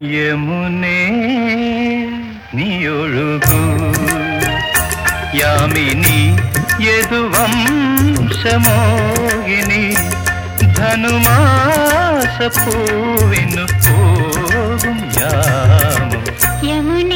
യമുനേ നീയൊഴുകൂ. യാമിനി യദുവംശമോഹിനി ധനുമാസ പൂവിനു പോകും യാമം. യമുനേ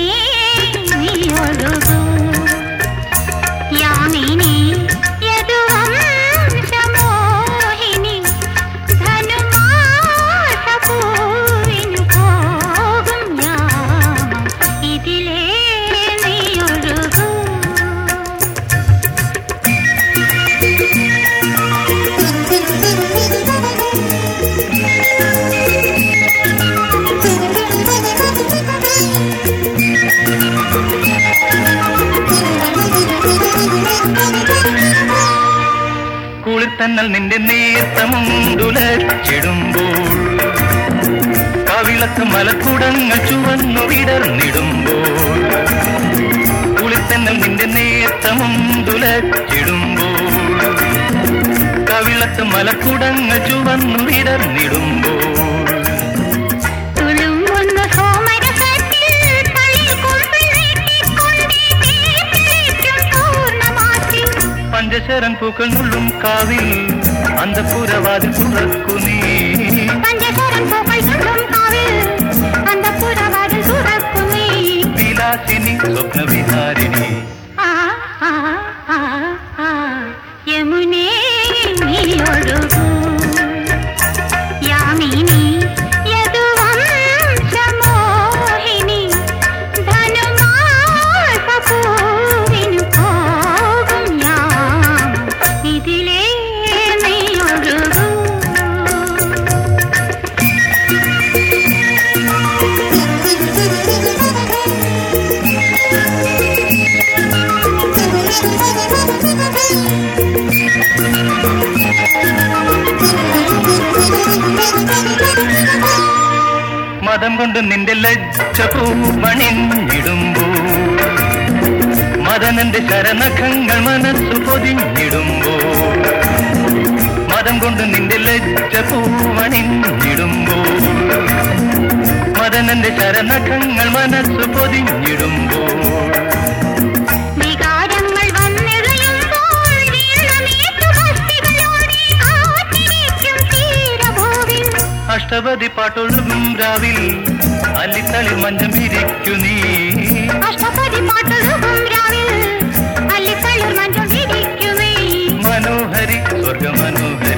കുളിർത്തന്നൽ നിന്റെ നേർത്തമുണ്ടുലച്ചിടുമ്പോൾ കവിളത്ത് മലക്കുടങ്ങൾ ചുവന്നു വിടർന്നിടുമ്പോൾ. കുളിത്തന്നൽ നിന്റെ നേർത്തമുണ്ടുലച്ചിടുമ്പോൾ കവിളത്ത് മലക്കുടങ്ങൾ ചുവന്നു വിടർന്നിടുമ്പോൾ. பஞ்சசரன் பூக்கள் முள்ளும் காவில் அந்த புறவாதில் புறக்குனி விலாசினி சொப்ன விகாரினி മതം കൊണ്ട് നിന്റെ ലജ്ജ പൂമണിഞ്ഞിടുമ്പോൾ മതനന്റെ ശരണഖങ്ങൾ മനസ്സു പൊതിഞ്ഞിടുമ്പോ. മതം കൊണ്ട് നിന്റെ ലജ്ജ പൂമണിഞ്ഞിടുമ്പോൾ മതനന്റെ ശരണഖങ്ങൾ മനസ്സു പൊതിഞ്ഞിടുമ്പോൾ അഷ്ടപതി പാട്ടൊഴുകും രാവിൽ അല്ലിത്തളിൽ മഞ്ഞം വിരിക്കു നീ അഷ്ടപതി പാട്ടൊഴുകും രാവിൽ അല്ലിത്തളിർ മഞ്ചം വിരിക്കുമേ. മനോഹരി സ്വർഗ മനോഹരി